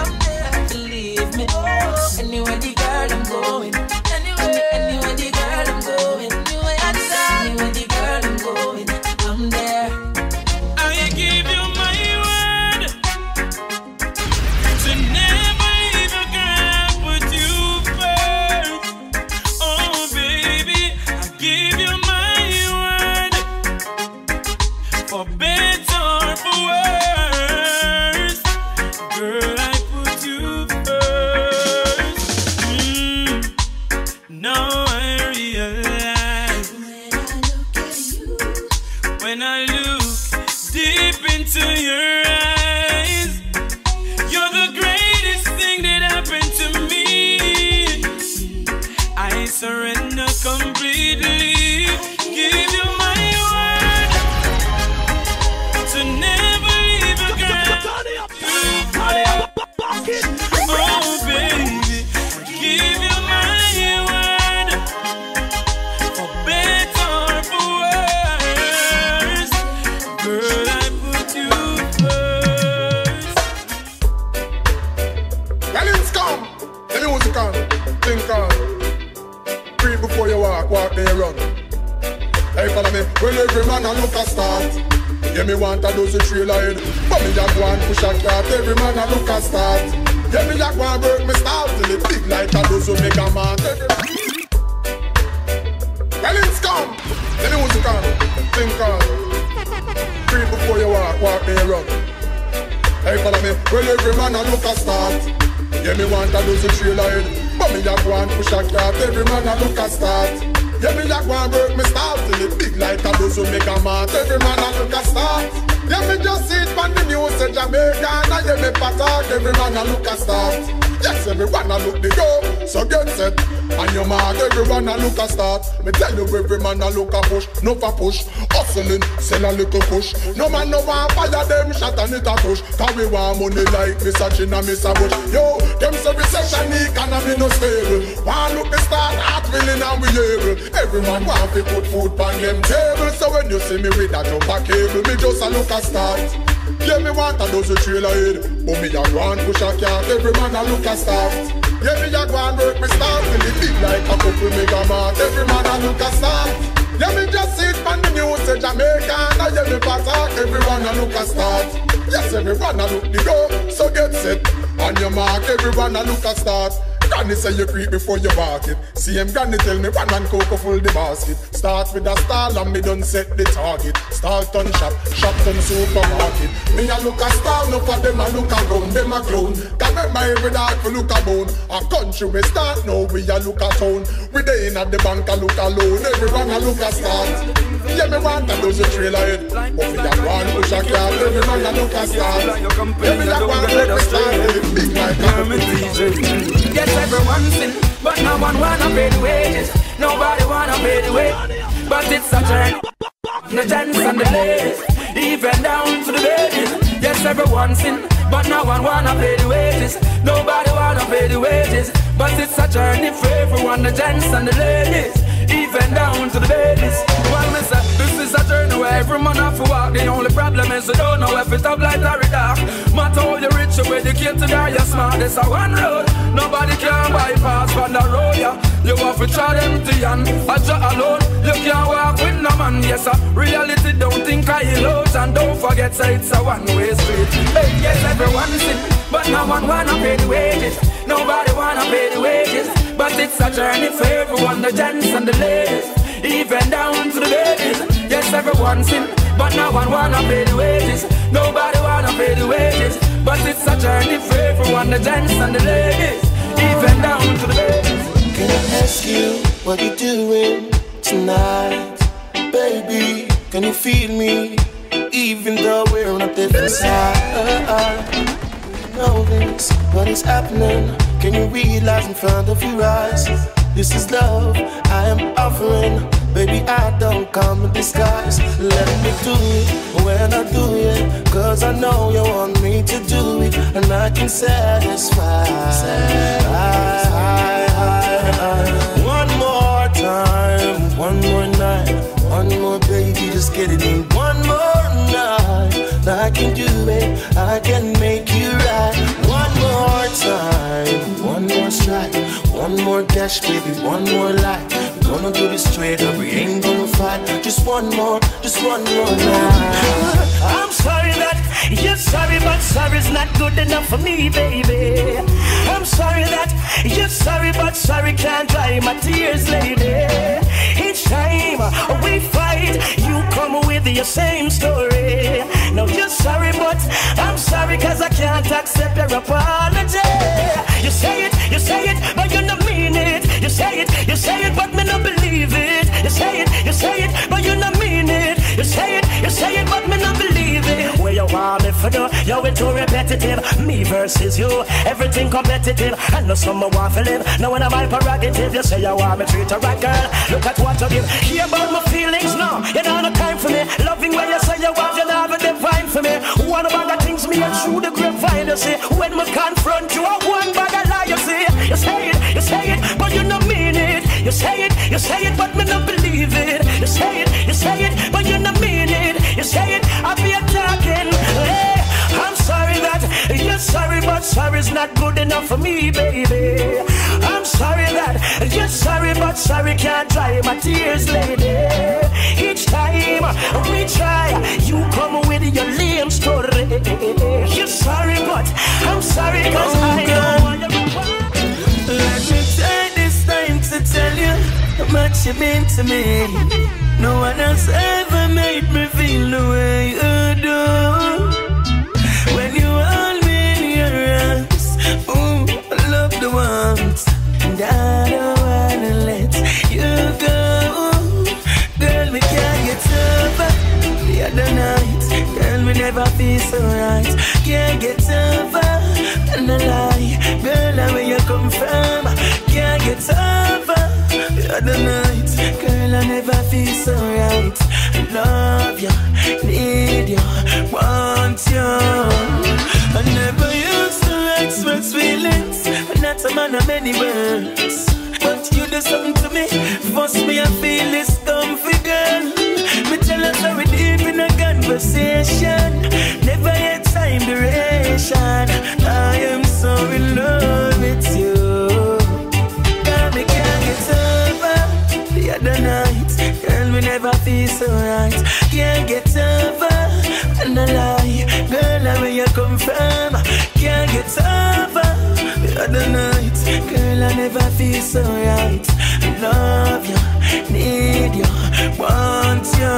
Man a look a push. No for push. Hustling, sell a little push. No man no want fire them shot and it a push. Cause we want money like Mr. Chin and Mr. Bush. Yo, them say recession economy no stable. Want look the start, heart willing and we able. Every man want to put food on them table. So when you see me with a jump cable, me just a look a start. Yeah, me want a dozen trailer head But me a go and push a cart Every man a look a start Yeah, me a go and work me start Till it big like a couple mega mart Every man a look a start Yeah, me just sit on the news Say Jamaica and I hear me patak Everyone a look a start Yes, everyone a look the go So get set On your mark, everyone a look a start Granny say you creep before you bark it. See him granny tell me one man cocoa full the basket. Start with a stall and me done set the target. Start on shop, shops and supermarket. Me a look a star, look at them a look a gun, them a clown. Can my every dog for look a bone. A country we start now, we a look a town. We dey in at the bank a look alone. Everyone a look a start. Yeah, me want a dozen trailer head. But me a go and push a car. Every man a look a start. Yeah, me a go and make me start. Big like a Yes, everyone's sin, but no one wanna pay the wages. Nobody wanna pay the wage, but it's a journey. The chance and the days, even down to the babies. Yes, everyone's sin, but no one wanna pay the wages. Nobody wanna pay the wages, but it's a journey for everyone. The gents and the ladies, even down to the babies. Me this is a journey where every man have to walk. The only problem is you don't know if it's up light or dark. Matter how you rich or educated or you're smart, it's a one road. Nobody can bypass from the road, yeah. You have to try empty and I just alone. You can't walk with no man, yes, sir. Reality don't think I illusion. And don't forget, say it's a one-way street. Hey, yes, everyone's sin, but no one wanna pay the wages. Nobody wanna pay the wages. But it's a journey for everyone, the gents and the ladies. Even down to the babies. Yes, everyone's sin, but no one wanna pay the wages. Nobody wanna pay the wages. But it's a journey for everyone, the gents and the ladies. Even down to the babies. Can I ask you what you're doing tonight? Baby, can you feel me? Even though we're on a different side. You know this, what is happening? Can you realize in front of your eyes? This is love I am offering. Baby, I don't come in disguise. Let me do it when I do it. Cause I know you want me to do it. And I can satisfy. Dash, baby, one more life. We're gonna do this straight up, we ain't gonna fight. Just one more, just one more night. I'm sorry that you're sorry, but sorry's not good enough for me, baby. I'm sorry that you're sorry, but sorry can't dry my tears, lady. Each time we fight, you come with your same story. Now you're sorry, but I'm sorry cause I can't accept your apology. You say it, you say it, but you don't mean it. You say it, you say it, but me no believe it. You say it, you say it, but you no mean it. You say it, you say it, but me no believe it. Where you want me for do? Yo, it too repetitive. Me versus you, everything competitive. And no summer want to live. Now when I buy prerogative. You say you want me treat a right, girl. Look at what you give. Hear about my feelings now. You don't have no time for me. Loving where you say you want, you don't have a divine for me. One of the things me and through the grapevine. You see, when we confront you, I one bag of lies. You see, you say it say it, you say it, but me not believe it. You say it, you say it, but you not mean it. You say it, I be attacking. Hey, I'm sorry that you're sorry, but sorry's not good enough for me, baby. I'm sorry that you're sorry, but sorry can't dry my tears, lady. Each time we try, you come with your lame story. You're sorry, but I'm sorry, cause I know tell you how much you mean to me. No one else ever made me feel the way you do. When you hold me in your arms, ooh, I love the warmth, and I don't wanna let you go. Girl, we can't get over the other night. Girl, we never feel so right. Can't get over, and I lie. Girl, where you come from? Can't get over other night. Girl, I never feel so right. I love you, need you, want you. I never used to express feelings. I'm not a man of many words. But you do something to me. Force me, I feel this girl. Me tell how we deep in a conversation. Never yet time duration. I am so in love with you. Me never feel so right. Can't get over and I lie. Girl, now where you come from? Can't get over the other night. Girl, I never feel so right. Love you, need you, want you.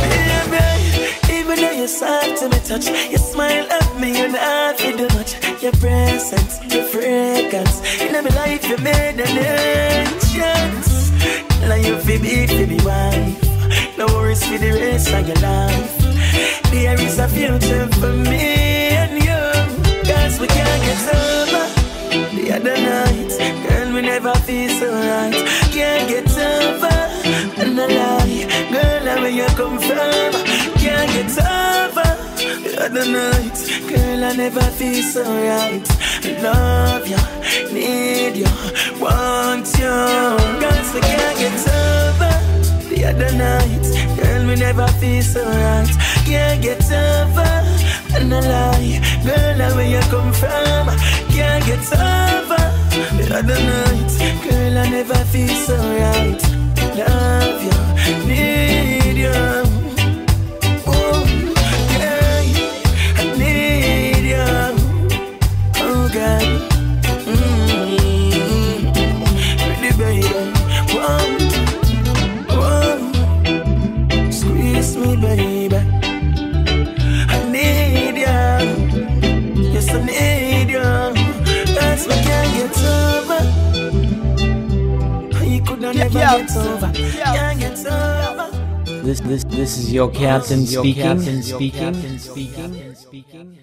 Baby, even though you're soft to me touch, you smile at me and I feel too much. Your presence, your fragrance, in my life you made an entrance. Like you feel me, feel me wife. No worries for the rest of your life. There is a future for me and you. Cause we can't get over the other night. Girl, we never feel so right. Can't get over and I lie. Girl, where you come from? Can't get over the other night. Girl, I never feel so right. Love you, need you, want you. Cause we can't get over the other night. Girl, we never feel so right. Can't get over and I lie. Girl, where you come from? Can't get over the other night. Girl, I never feel so right. Love you, need you. Could not never get over. Can't over. This this this is your captain This is your speaking. captain speaking. speaking. speaking. speaking. speaking.